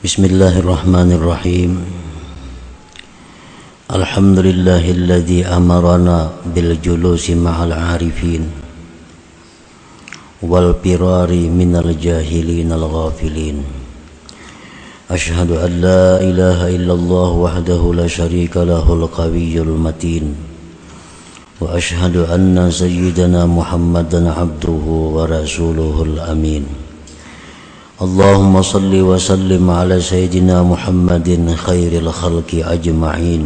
بسم الله الرحمن الرحيم. الحمد لله الذي أمرنا بالجلوس مع العارفين والبرار من الجاهلين الغافلين. أشهد أن لا إله إلا الله وحده لا شريك له القوي المتين. وأشهد أن سيدنا محمدا عبده ورسوله الأمين. اللهم صل وسلم على سيدنا محمد خير الخلق أجمعين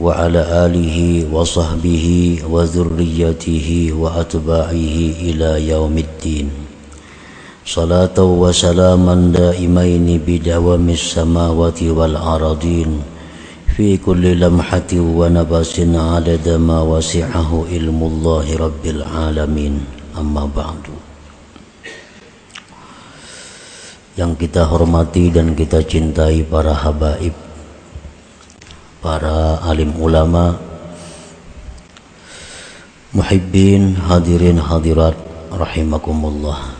وعلى آله وصحبه وذريته وأتباعه إلى يوم الدين. صلاة وسلاما دائمين بدوام السماوات والأراضين في كل لمحة ونبس عدد ما وسعه علم الله رب العالمين. أما بعد. Yang kita hormati dan kita cintai para habaib, para alim ulama, muhibbin, hadirin hadirat, rahimakumullah.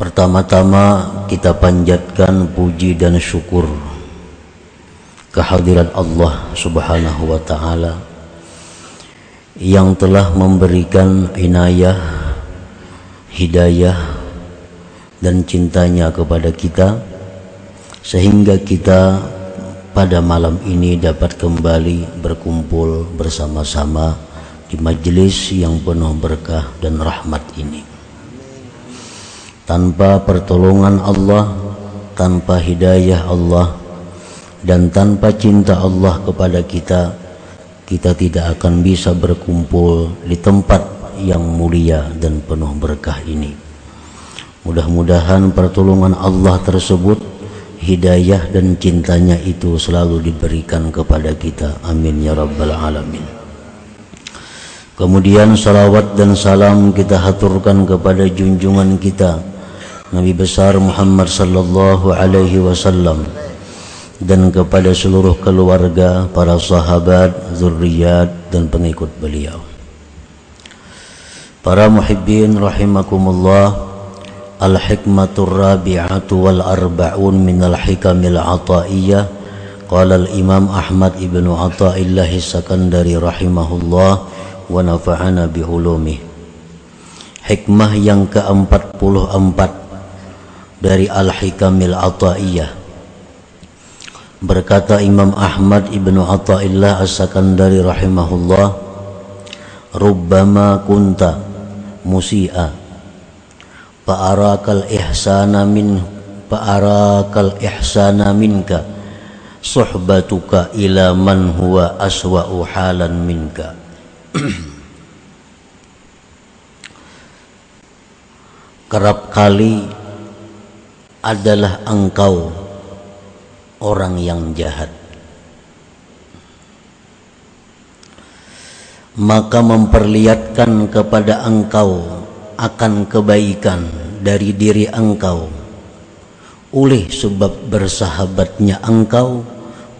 Pertama-tama kita panjatkan puji dan syukur kehadiran Allah Subhanahu wa taala yang telah memberikan inayah, hidayah dan cintanya kepada kita sehingga kita pada malam ini dapat kembali berkumpul bersama-sama di majelis yang penuh berkah dan rahmat ini. Tanpa pertolongan Allah tanpa hidayah Allah dan tanpa cinta Allah kepada kita kita tidak akan bisa berkumpul di tempat yang mulia dan penuh berkah ini Mudah-mudahan pertolongan Allah tersebut hidayah dan cintanya itu selalu diberikan kepada kita. Amin ya rabbal alamin. Kemudian salawat dan salam kita haturkan kepada junjungan kita Nabi besar Muhammad sallallahu alaihi wasallam dan kepada seluruh keluarga, para sahabat, zuriat dan pengikut beliau. Para muhibbin rahimakumullah, الحكمة الرابعة والأربعون من الحكم العطائية قال الإمام أحمد بن عطاء الله السكندري رحمه الله ونفعنا بعلومه Hikmah yang ke-44 dari Al-Hikamil Ata'iyah Berkata Imam Ahmad ibnu Ata'illah As-Sakandari rahimahullah Rubbama kunta musi'a fa'arakal ihsana min fa'arakal ihsana minka. Suhbatuka ila man huwa aswa'u halan minka. Kerap kali adalah engkau orang yang jahat. Maka memperlihatkan kepada engkau akan kebaikan dari diri engkau. Oleh sebab bersahabatnya engkau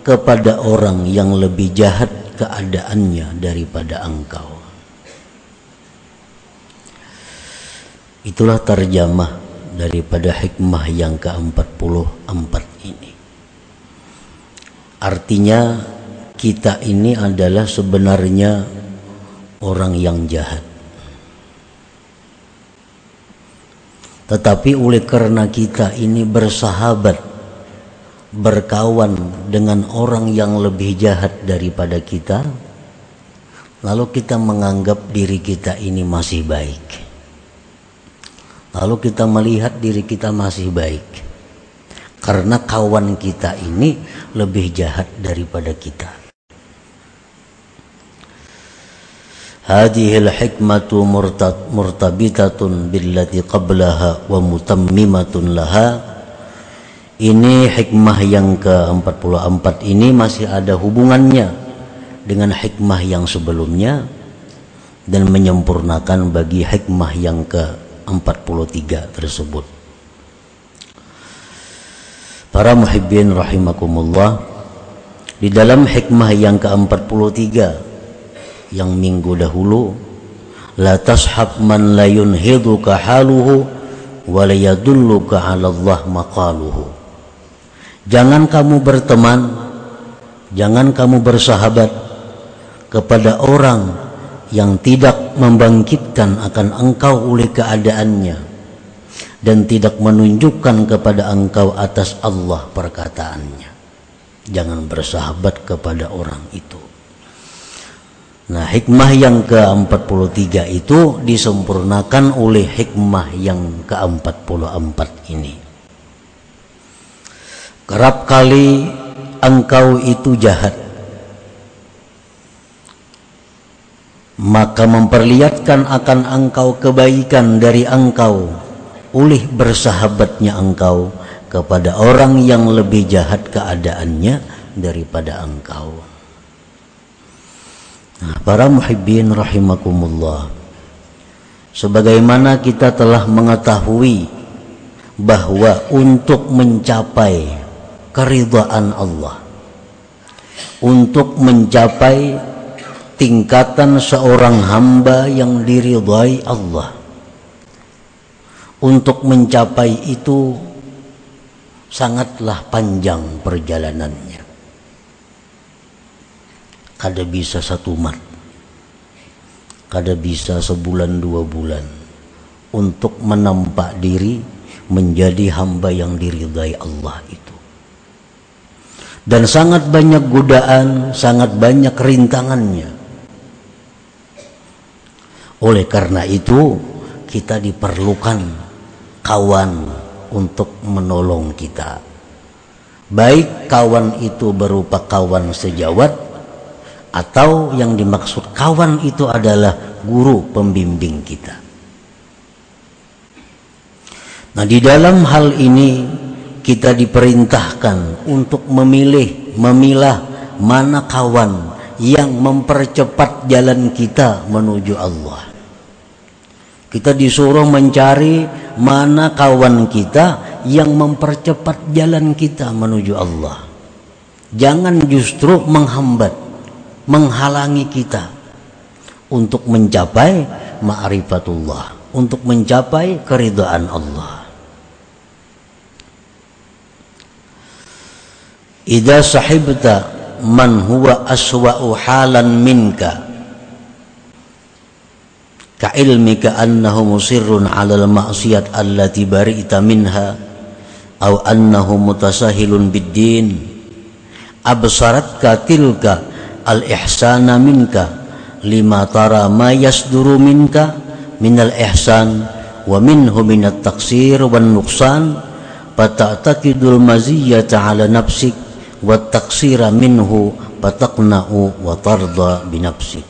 kepada orang yang lebih jahat keadaannya daripada engkau. Itulah terjemah daripada hikmah yang ke-44 ini. Artinya kita ini adalah sebenarnya orang yang jahat Tetapi oleh karena kita ini bersahabat, berkawan dengan orang yang lebih jahat daripada kita, lalu kita menganggap diri kita ini masih baik. Lalu kita melihat diri kita masih baik. Karena kawan kita ini lebih jahat daripada kita. هذه الحكمة مرتبطة بالتي قبلها ومتممة لها ini hikmah yang ke-44 ini masih ada hubungannya dengan hikmah yang sebelumnya dan menyempurnakan bagi hikmah yang ke-43 tersebut para muhibbin rahimakumullah di dalam hikmah yang ke-43 yang minggu dahulu la tashab man la yunhiduka haluhu walayadulluka 'ala Allah maqaluhu. Jangan kamu berteman jangan kamu bersahabat kepada orang yang tidak membangkitkan akan engkau oleh keadaannya dan tidak menunjukkan kepada engkau atas Allah perkataannya. Jangan bersahabat kepada orang itu Nah hikmah yang ke-43 itu disempurnakan oleh hikmah yang ke-44 ini. Kerap kali engkau itu jahat. Maka memperlihatkan akan engkau kebaikan dari engkau oleh bersahabatnya engkau kepada orang yang lebih jahat keadaannya daripada engkau. Para muhibbin rahimakumullah. Sebagaimana kita telah mengetahui bahwa untuk mencapai keridhaan Allah, untuk mencapai tingkatan seorang hamba yang diridhai Allah, untuk mencapai itu sangatlah panjang perjalanannya kada bisa satu mat kada bisa sebulan dua bulan. Untuk menampak diri menjadi hamba yang diridai Allah itu. Dan sangat banyak godaan sangat banyak rintangannya. Oleh karena itu kita diperlukan kawan untuk menolong kita. Baik kawan itu berupa kawan sejawat atau yang dimaksud kawan itu adalah guru pembimbing kita. Nah, di dalam hal ini kita diperintahkan untuk memilih, memilah mana kawan yang mempercepat jalan kita menuju Allah. Kita disuruh mencari mana kawan kita yang mempercepat jalan kita menuju Allah. Jangan justru menghambat menghalangi kita untuk mencapai ma'rifatullah, untuk mencapai keridhaan Allah. Idza sahibta man huwa aswa'u halan minka ka ilmika annahu musirrun 'ala al-ma'siyat allati bari'ta minha aw annahu mutasahilun bid-din absaratka tilka al-ihsana minka lima tara ma yasduru minka minal ihsan wa minhu minat taksir wan nuqsan fata'taqidul maziyata ala nafsik wa taksira minhu fataqna'u wa tarda binafsik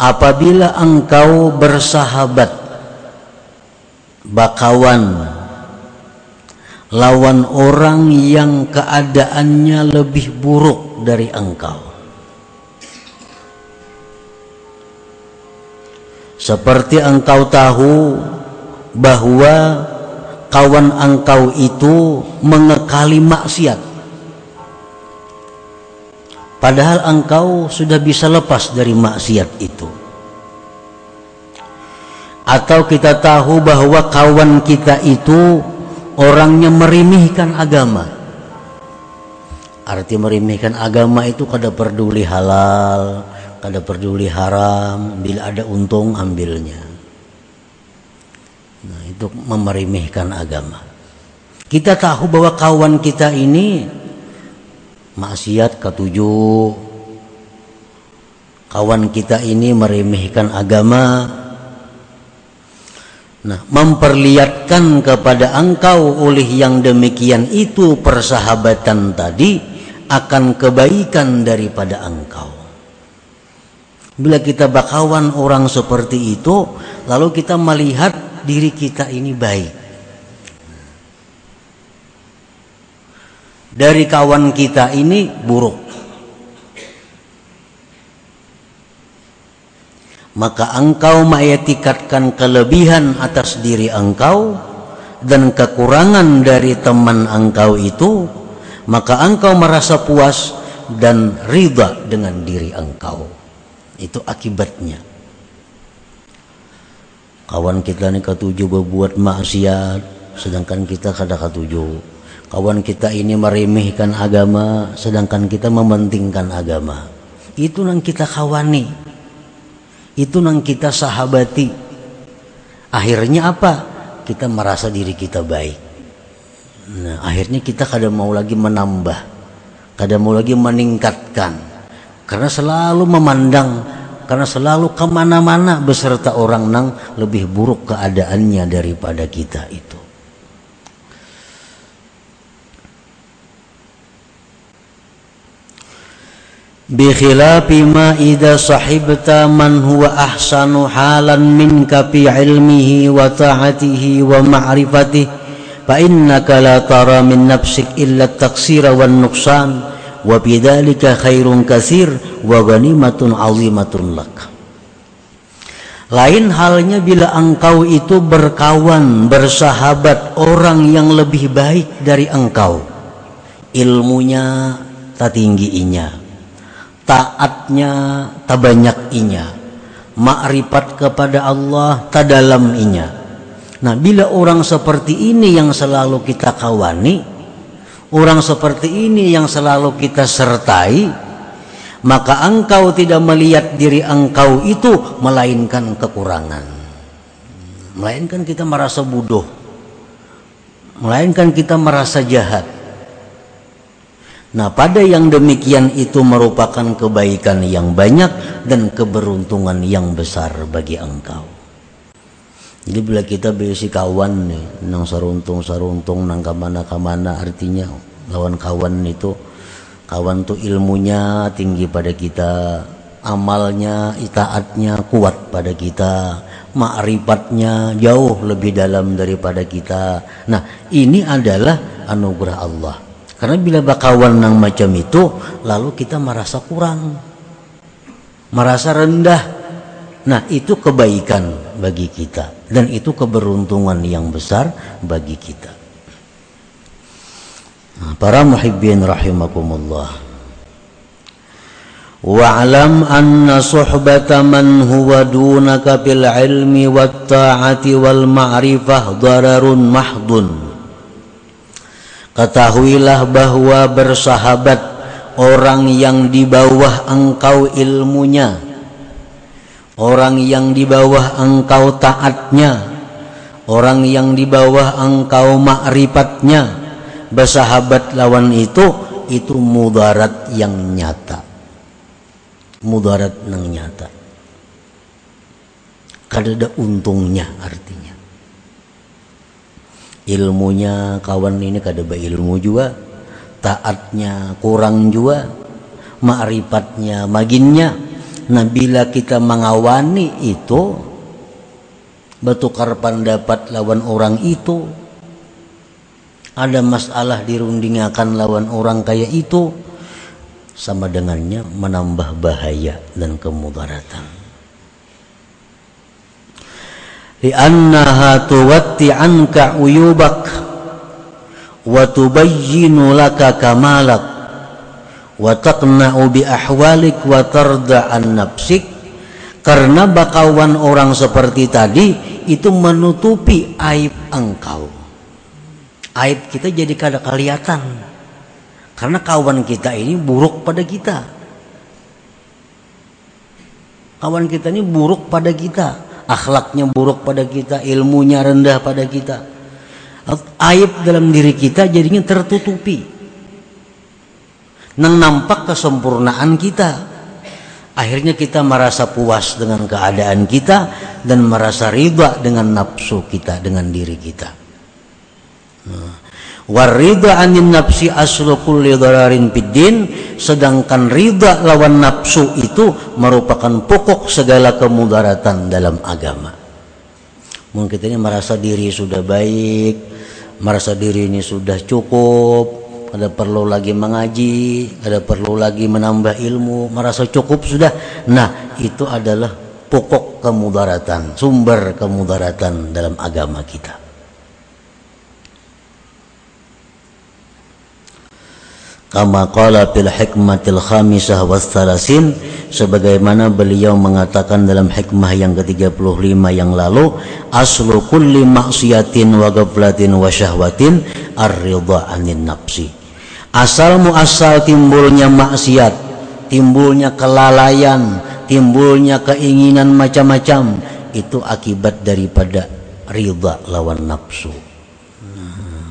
apabila engkau bersahabat bakawan lawan orang yang keadaannya lebih buruk dari engkau. Seperti engkau tahu bahwa kawan engkau itu mengekali maksiat. Padahal engkau sudah bisa lepas dari maksiat itu. Atau kita tahu bahwa kawan kita itu orangnya merimihkan agama. Arti merimihkan agama itu kada peduli halal kada peduli haram bila ada untung ambilnya. Nah itu memeremehkan agama. Kita tahu bahwa kawan kita ini maksiat ketujuh. Kawan kita ini meremehkan agama Nah, memperlihatkan kepada engkau oleh yang demikian itu persahabatan tadi akan kebaikan daripada engkau. Bila kita bakawan orang seperti itu, lalu kita melihat diri kita ini baik. Dari kawan kita ini buruk. Maka engkau mengetikatkan kelebihan atas diri engkau dan kekurangan dari teman engkau itu maka engkau merasa puas dan riba dengan diri engkau. Itu akibatnya. Kawan kita ini ketujuh berbuat maksiat sedangkan kita kada ketujuh. Kawan kita ini meremehkan agama sedangkan kita mementingkan agama. Itu yang kita kawani itu yang kita sahabati. Akhirnya apa? Kita merasa diri kita baik. Nah akhirnya kita kada mau lagi menambah kada mau lagi meningkatkan. Karena selalu memandang karena selalu ke mana-mana beserta orang nang lebih buruk keadaannya daripada kita itu bikhilafi ma idza sahibta man huwa ahsanu halan minka fi ilmihi wa ta'atihi wa ma'rifatihi fa innaka la tara min nafsik illa at-taqsira wan nuqsan wa bidzalika khairun katsir wa ghanimatun 'azimatun lak. Lain halnya bila engkau itu berkawan bersahabat orang yang lebih baik dari engkau. Ilmunya tak tinggi tinggiinya taatnya tak banyak inya, makrifat kepada Allah tak dalam inya. Nah, bila orang seperti ini yang selalu kita kawani, orang seperti ini yang selalu kita sertai maka engkau tidak melihat diri engkau itu melainkan kekurangan. Melainkan kita merasa bodoh. Melainkan kita merasa jahat nah pada yang demikian itu merupakan kebaikan yang banyak dan keberuntungan yang besar bagi engkau jadi bila kita berisi kawan nih, nang saruntung saruntung nang kamana kamana artinya lawan kawan itu kawan tuh ilmunya tinggi pada kita, amalnya, itaatnya kuat pada kita, makrifatnya jauh lebih dalam daripada kita. Nah ini adalah anugerah Allah. Karena bila bakawan nang macam itu, lalu kita merasa kurang, merasa rendah, Nah, itu kebaikan bagi kita dan itu keberuntungan yang besar bagi kita. Nah, para muhibbin rahimakumullah. Suhbata man huwa dunaka bil ilmi wat ta'ati wal ma'rifah dararun mahdun. Ketahuilah bahwa bersahabat orang yang di bawah engkau ilmunya orang yang di bawah engkau taatnya orang yang di bawah engkau makrifatnya bersahabat lawan itu itu mudarat yang nyata. Mudarat yang nyata. Kada ada untungnya artinya ilmunya kawan ini kada ilmu juga taatnya kurang juga makrifatnya maginnya. Nah bila kita mengawani itu Bertukar pendapat lawan orang itu Ada masalah dirundingakan lawan orang kayak itu Sama dengannya menambah bahaya dan kemudaratan Liannaha tuwatti anka uyubak Wa tubayyinu laka kamalak ahwalik wa tarda karena bakawan orang seperti tadi itu menutupi aib engkau. Aib kita jadi kada kelihatan. Karena kawan kita ini buruk pada kita. Kawan kita ini buruk pada kita akhlaknya buruk pada kita ilmunya rendah pada kita. Aib dalam diri kita jadinya tertutupi. Nang nampak kesempurnaan kita. Akhirnya kita merasa puas dengan keadaan kita dan merasa riba dengan nafsu kita dengan diri kita. Nah, warida anin nafsi aslu kulli dararin sedangkan rida lawan nafsu itu merupakan pokok segala kemudaratan dalam agama mungkin ini merasa diri sudah baik merasa diri ini sudah cukup ada perlu lagi mengaji, ada perlu lagi menambah ilmu, merasa cukup sudah. Nah, itu adalah pokok kemudaratan, sumber kemudaratan dalam agama kita. Kama qala fil hikmatil khamisah was salasin sebagaimana beliau mengatakan dalam hikmah yang ke-35 yang lalu aslu kulli maksiatin wa ghaflatin wa syahwatin ar-ridha anin nafsi. Asal muasal timbulnya maksiat timbulnya kelalaian timbulnya keinginan macam-macam itu akibat daripada ridha lawan nafsu.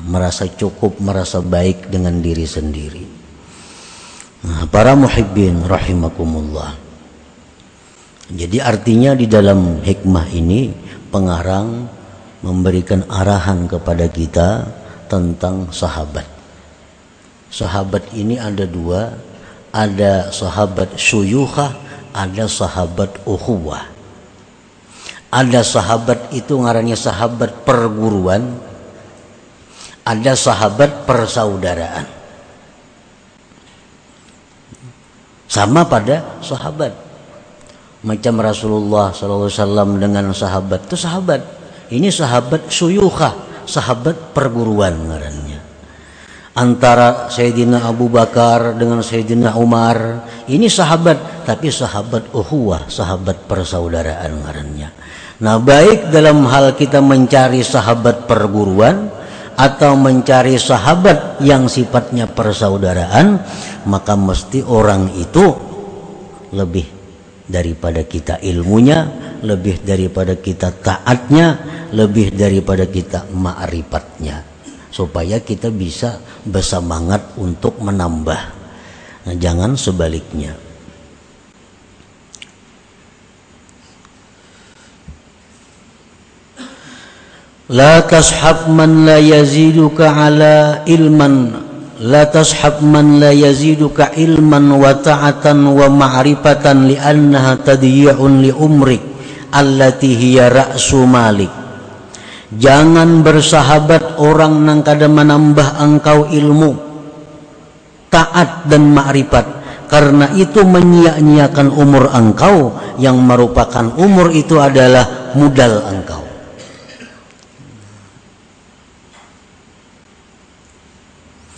Merasa cukup merasa baik dengan diri sendiri para muhibbin rahimakumullah. Jadi artinya di dalam hikmah ini pengarang memberikan arahan kepada kita tentang sahabat. Sahabat ini ada dua, ada sahabat syuyukhah, ada sahabat ukhuwah. Ada sahabat itu ngarannya sahabat perguruan, ada sahabat persaudaraan. Sama pada sahabat. Macam Rasulullah SAW dengan sahabat itu sahabat. Ini sahabat suyukhah sahabat perguruan ngarannya. Antara Sayyidina Abu Bakar dengan Sayyidina Umar ini sahabat tapi sahabat uhuwah sahabat persaudaraan ngarannya. Nah baik dalam hal kita mencari sahabat perguruan atau mencari sahabat yang sifatnya persaudaraan maka mesti orang itu lebih daripada kita ilmunya lebih daripada kita taatnya lebih daripada kita ma'rifatnya. Supaya kita bisa bersemangat untuk menambah. Nah, jangan sebaliknya La tashhab man la yaziduka ala ilman. La tashhab man la yaziduka ilman wa ta'atan wa ma'rifatan li'annaha tadiyun li umrik allati Jangan bersahabat orang yang kadang menambah engkau ilmu taat dan makrifat, karena itu menyia-nyiakan umur engkau yang merupakan umur itu adalah modal engkau.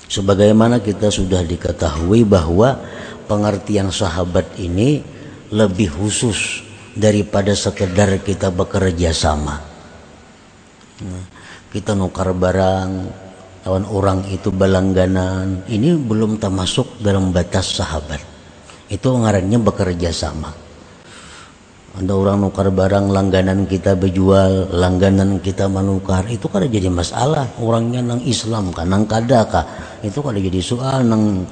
Sebagaimana kita sudah diketahui bahwa pengertian sahabat ini lebih khusus daripada sekedar kita bekerja sama. Nah, kita nukar barang lawan orang itu balangganan ini belum termasuk dalam batas sahabat. Itu ngarannya bekerja sama ada orang nukar barang langganan kita berjual langganan kita menukar. Itu kan jadi masalah. Orangnya nang Islam kan nang kadaka itu kan jadi soal nang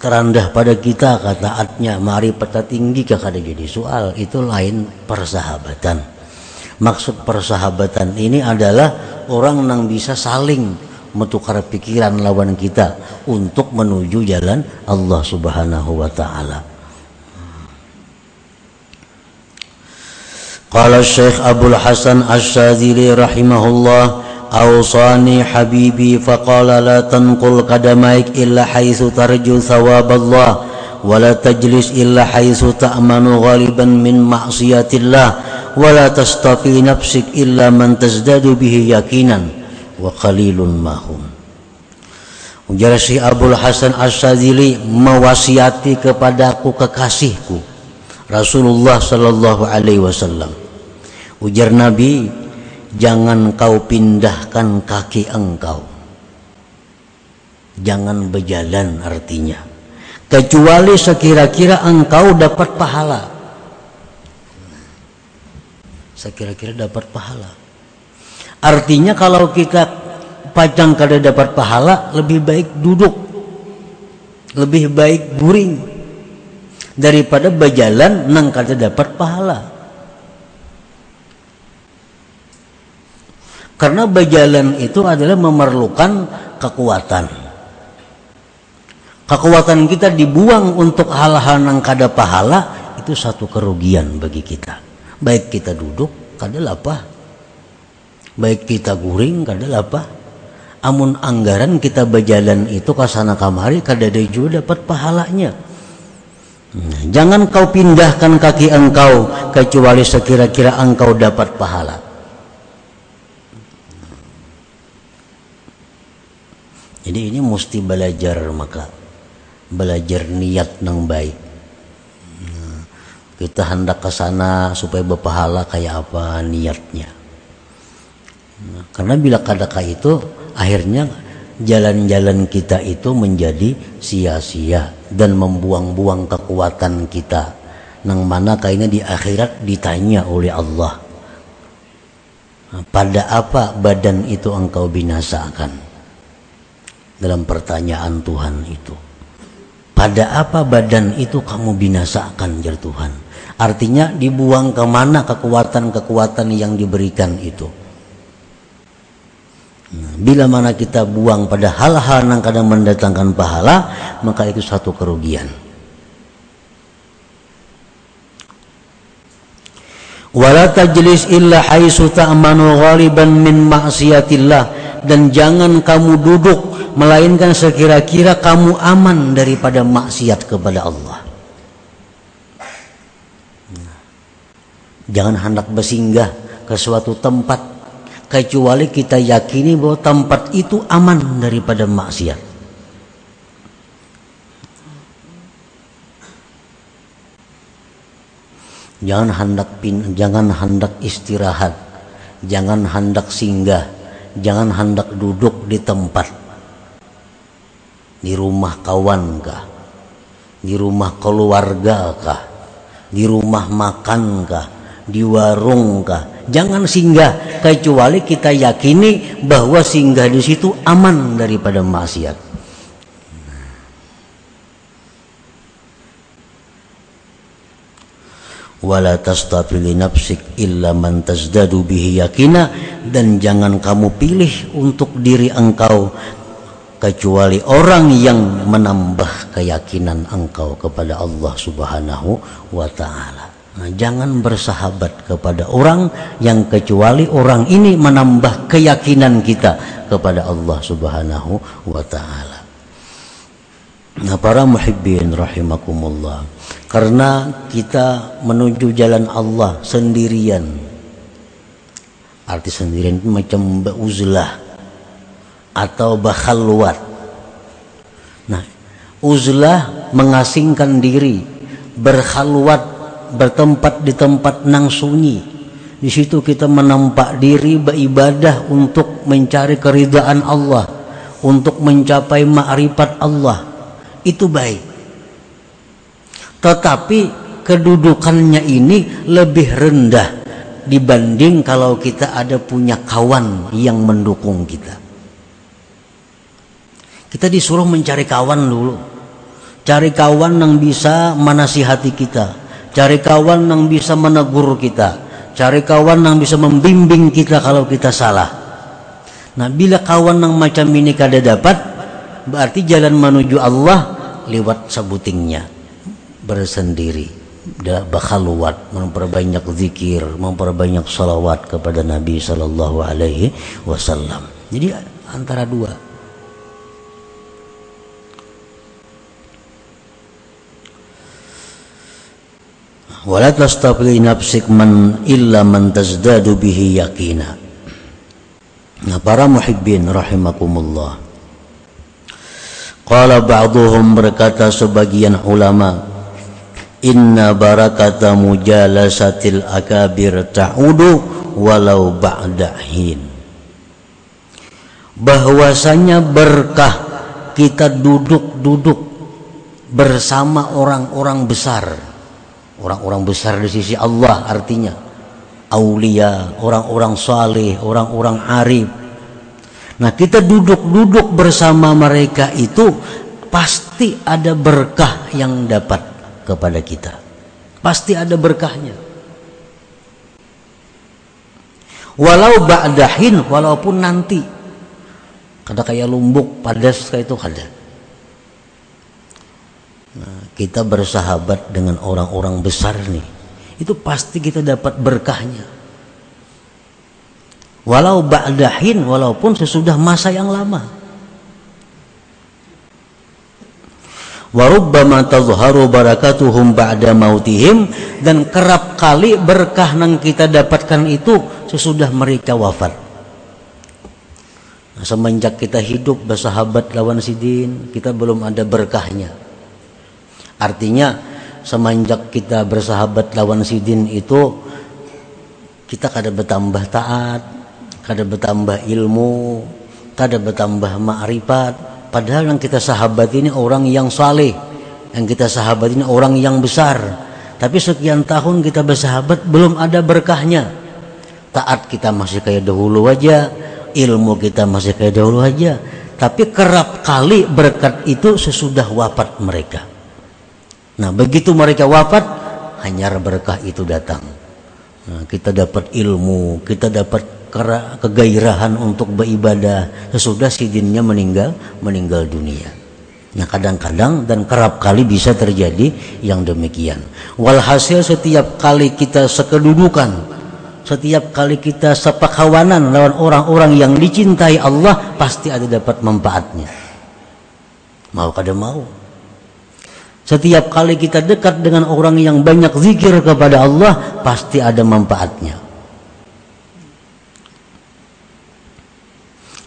terandah pada kita kataatnya mari peta tinggi kada jadi soal. Itu lain persahabatan. Maksud persahabatan ini adalah orang nang bisa saling menukar pikiran lawan kita untuk menuju jalan Allah Subhanahu wa taala قال الشيخ أبو الحسن الشاذلي رحمه الله أوصاني حبيبي فقال لا تنقل قدميك إلا حيث ترجو ثواب الله ولا تجلس إلا حيث تأمن غالبا من معصية الله ولا تصطفي نفسك إلا من تزداد به يقينا وقليل ما هم. Ujar si Abdul Hasan As-Sadili mewasiati kepadaku kekasihku. Rasulullah Sallallahu Alaihi Wasallam. Ujar Nabi, jangan kau pindahkan kaki engkau. Jangan berjalan artinya. Kecuali sekira-kira engkau dapat pahala. Sekira-kira dapat pahala. Artinya kalau kita pajang kada dapat pahala, lebih baik duduk. Lebih baik guring daripada berjalan nang kada dapat pahala. Karena berjalan itu adalah memerlukan kekuatan. Kekuatan kita dibuang untuk hal-hal yang kada pahala itu satu kerugian bagi kita. Baik kita duduk kada apa. Baik kita guring kada apa. Amun anggaran kita berjalan itu ke sana kamari kada ada juga dapat pahalanya Jangan kau pindahkan kaki engkau kecuali sekira-kira engkau dapat pahala. Jadi ini mesti belajar maka belajar niat nang baik kita hendak ke sana supaya berpahala kayak apa niatnya karena bila kadaka itu akhirnya jalan-jalan kita itu menjadi sia-sia dan membuang-buang kekuatan kita. Nang mana kayaknya di akhirat ditanya oleh Allah pada apa badan itu engkau binasakan? Dalam pertanyaan Tuhan itu pada apa badan itu kamu binasakan jar Tuhan? Artinya dibuang ke mana kekuatan-kekuatan yang diberikan itu Nah, bila mana kita buang pada hal-hal yang kadang mendatangkan pahala, maka itu satu kerugian. Wala tajlis illa haitsu ta'manu ghaliban min ma'siyatillah dan jangan kamu duduk melainkan sekira-kira kamu aman daripada maksiat kepada Allah. Nah, jangan hendak bersinggah ke suatu tempat kecuali kita yakini bahwa tempat itu aman daripada maksiat. Jangan hendak pin, jangan hendak istirahat, jangan hendak singgah, jangan hendak duduk di tempat. Di rumah kawan kah, di rumah keluarga kah, di rumah makan kah, di warung kah, jangan singgah kecuali kita yakini bahwa singgah di situ aman daripada maksiat. Wala tastafili nafsik illa man tazdadu bihi yakina dan jangan kamu pilih untuk diri engkau kecuali orang yang menambah keyakinan engkau kepada Allah Subhanahu wa taala. Nah, jangan bersahabat kepada orang yang kecuali orang ini menambah keyakinan kita kepada Allah Subhanahu wa taala. Nah, para muhibbin rahimakumullah. Karena kita menuju jalan Allah sendirian. Arti sendirian itu macam uzlah atau bakhalwat. Nah, uzlah mengasingkan diri, berkhalwat bertempat di tempat nang sunyi. Di situ kita menampak diri beribadah untuk mencari keridhaan Allah untuk mencapai makrifat Allah. Itu baik. Tetapi kedudukannya ini lebih rendah dibanding kalau kita ada punya kawan yang mendukung kita. Kita disuruh mencari kawan dulu. Cari kawan yang bisa menasihati kita cari kawan yang bisa menegur kita. Cari kawan yang bisa membimbing kita kalau kita salah. Nah bila kawan yang macam ini kada dapat berarti jalan menuju Allah lewat sebutingnya bersendiri. Bakhaluat memperbanyak zikir memperbanyak salawat kepada Nabi Sallallahu Alaihi Wasallam. Jadi antara dua wala tastafli nafsik man illa man tazdadu bihi yakina nah para muhibbin rahimakumullah. Qala ba'duhum berkata sebagian ulama inna barakata mujalasatil akabir ta'udu walau ba'da hin. Bahwasanya berkah kita duduk-duduk bersama orang-orang besar orang-orang besar di sisi Allah artinya aulia, orang-orang saleh, orang-orang arif. Nah, kita duduk-duduk bersama mereka itu pasti ada berkah yang dapat kepada kita. Pasti ada berkahnya. Walau ba'dahin, walaupun nanti. Kada kayak lumbuk padas kayak itu kada. Kita bersahabat dengan orang-orang besar nih, itu pasti kita dapat berkahnya. Walau ba'dahin, walaupun sesudah masa yang lama. Warubbama tazharu barakatuhum ba'da mautihim dan kerap kali berkah yang kita dapatkan itu sesudah mereka wafat. Nah, semenjak kita hidup bersahabat lawan sidin, kita belum ada berkahnya Artinya semenjak kita bersahabat lawan sidin itu kita kada bertambah taat, kada bertambah ilmu, kada bertambah ma'rifat. Padahal yang kita sahabat ini orang yang saleh, yang kita sahabat ini orang yang besar. Tapi sekian tahun kita bersahabat belum ada berkahnya. Taat kita masih kayak dahulu aja, ilmu kita masih kayak dahulu aja. Tapi kerap kali berkat itu sesudah wafat mereka. Nah, begitu mereka wafat, hanya berkah itu datang. Nah, kita dapat ilmu, kita dapat kegairahan untuk beribadah sesudah si meninggal meninggal dunia. Nah kadang-kadang dan kerap kali bisa terjadi yang demikian. Walhasil setiap kali kita sekedudukan, setiap kali kita sepakawanan lawan orang-orang yang dicintai Allah pasti ada dapat manfaatnya. Mau kada mau. Setiap kali kita dekat dengan orang yang banyak zikir kepada Allah, pasti ada manfaatnya.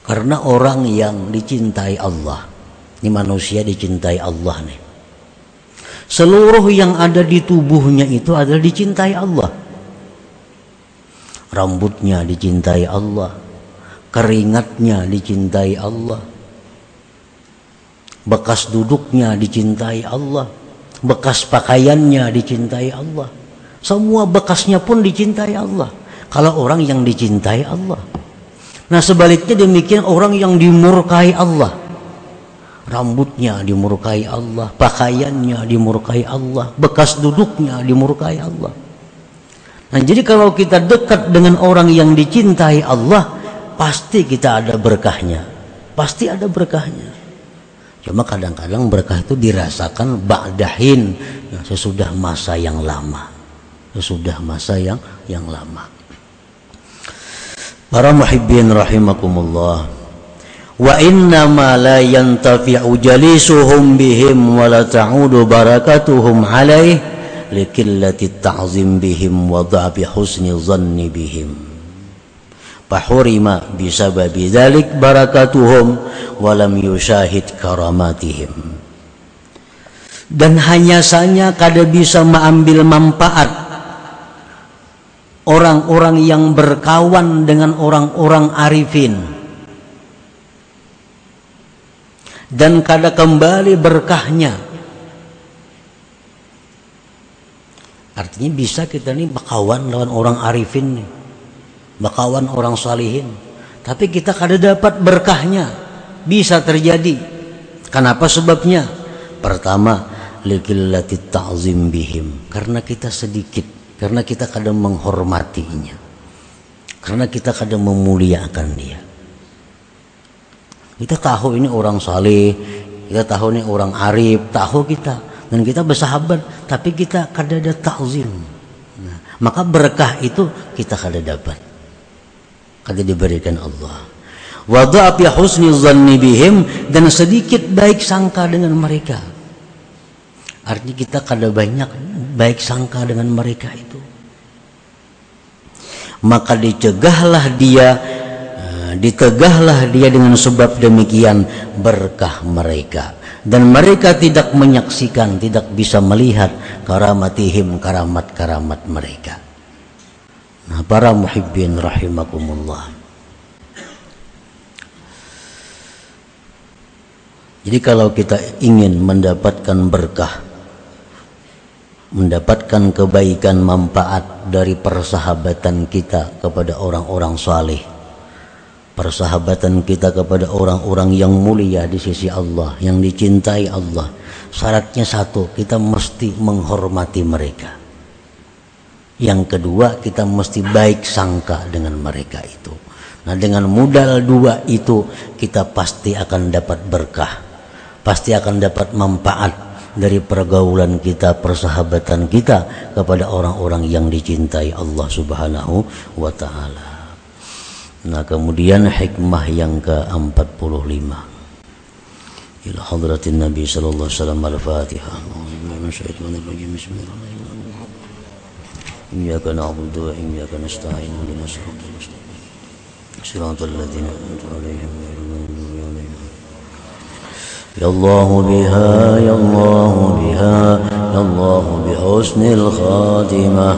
Karena orang yang dicintai Allah, ini manusia dicintai Allah nih. Seluruh yang ada di tubuhnya itu adalah dicintai Allah. Rambutnya dicintai Allah, keringatnya dicintai Allah, bekas duduknya dicintai Allah. Bekas pakaiannya dicintai Allah. Semua bekasnya pun dicintai Allah. Kalau orang yang dicintai Allah. Nah sebaliknya demikian orang yang dimurkai Allah. Rambutnya dimurkai Allah. Pakaiannya dimurkai Allah. Bekas duduknya dimurkai Allah. Nah jadi kalau kita dekat dengan orang yang dicintai Allah pasti kita ada berkahnya. Pasti ada berkahnya Cuma kadang-kadang berkah itu dirasakan ba'dahin nah, sesudah masa yang lama. Sesudah masa yang yang lama. Para muhibbin rahimakumullah. Wa inna ma la yantafi'u jalisuhum bihim wa la ta'udu barakatuhum alaih likillati ta'zim bihim wa dha'fi husni dhanni bihim fahurima bisababi dzalik barakatuhum walam yusyahid karamatihim. Dan hanya saja kada bisa mengambil manfaat orang-orang yang berkawan dengan orang-orang arifin. Dan kada kembali berkahnya. Artinya bisa kita nih berkawan lawan orang arifin nih bakawan orang salihin. Tapi kita kada dapat berkahnya. Bisa terjadi. Kenapa sebabnya? Pertama likillati ta'zim bihim. Karena kita sedikit. Karena kita kadang menghormatinya. Karena kita kadang memuliakan dia. Kita tahu ini orang saleh kita tahu ini orang arif. Tahu kita. Dan kita bersahabat. Tapi kita kada ada ta'zim. Nah, maka berkah itu kita kada dapat kada diberikan Allah. Wa husni dhanni bihim dan sedikit baik sangka dengan mereka. Artinya kita kada banyak baik sangka dengan mereka itu. Maka dicegahlah dia eh, ditegahlah dia dengan sebab demikian berkah mereka. Dan mereka tidak menyaksikan tidak bisa melihat karamatihim karamat-karamat mereka Nah, para muhibbin rahimakumullah. Jadi kalau kita ingin mendapatkan berkah, mendapatkan kebaikan manfaat dari persahabatan kita kepada orang-orang saleh, persahabatan kita kepada orang-orang yang mulia di sisi Allah, yang dicintai Allah, syaratnya satu, kita mesti menghormati mereka. Yang kedua kita mesti baik sangka dengan mereka itu. Nah dengan modal dua itu kita pasti akan dapat berkah. Pasti akan dapat manfaat dari pergaulan kita, persahabatan kita kepada orang-orang yang dicintai Allah Subhanahu wa taala. Nah, kemudian hikmah yang ke-45. Ila hadratin Nabi sallallahu alaihi wasallam al-Fatihah. Bismillahirrahmanirrahim. إياك نعبد وإياك نستعين اهدنا الصراط المستقيم صراط الذين أنعمت عليهم غير المغضوب عليهم يا الله بها يا الله بها يا الله بحسن الخاتمة.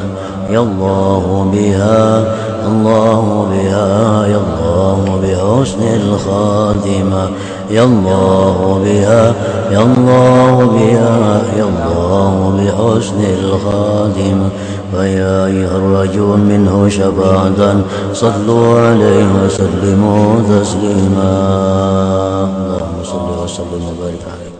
يا الله بها الله بها يا الله بحسن الخاتمة. يا الله بها يا الله بها يا الله بحسن الخاتمة. فيا أيها الرجل منه شفاعة صلوا عليه وسلموا تسليما. اللهم صل وسلم وبارك عليه.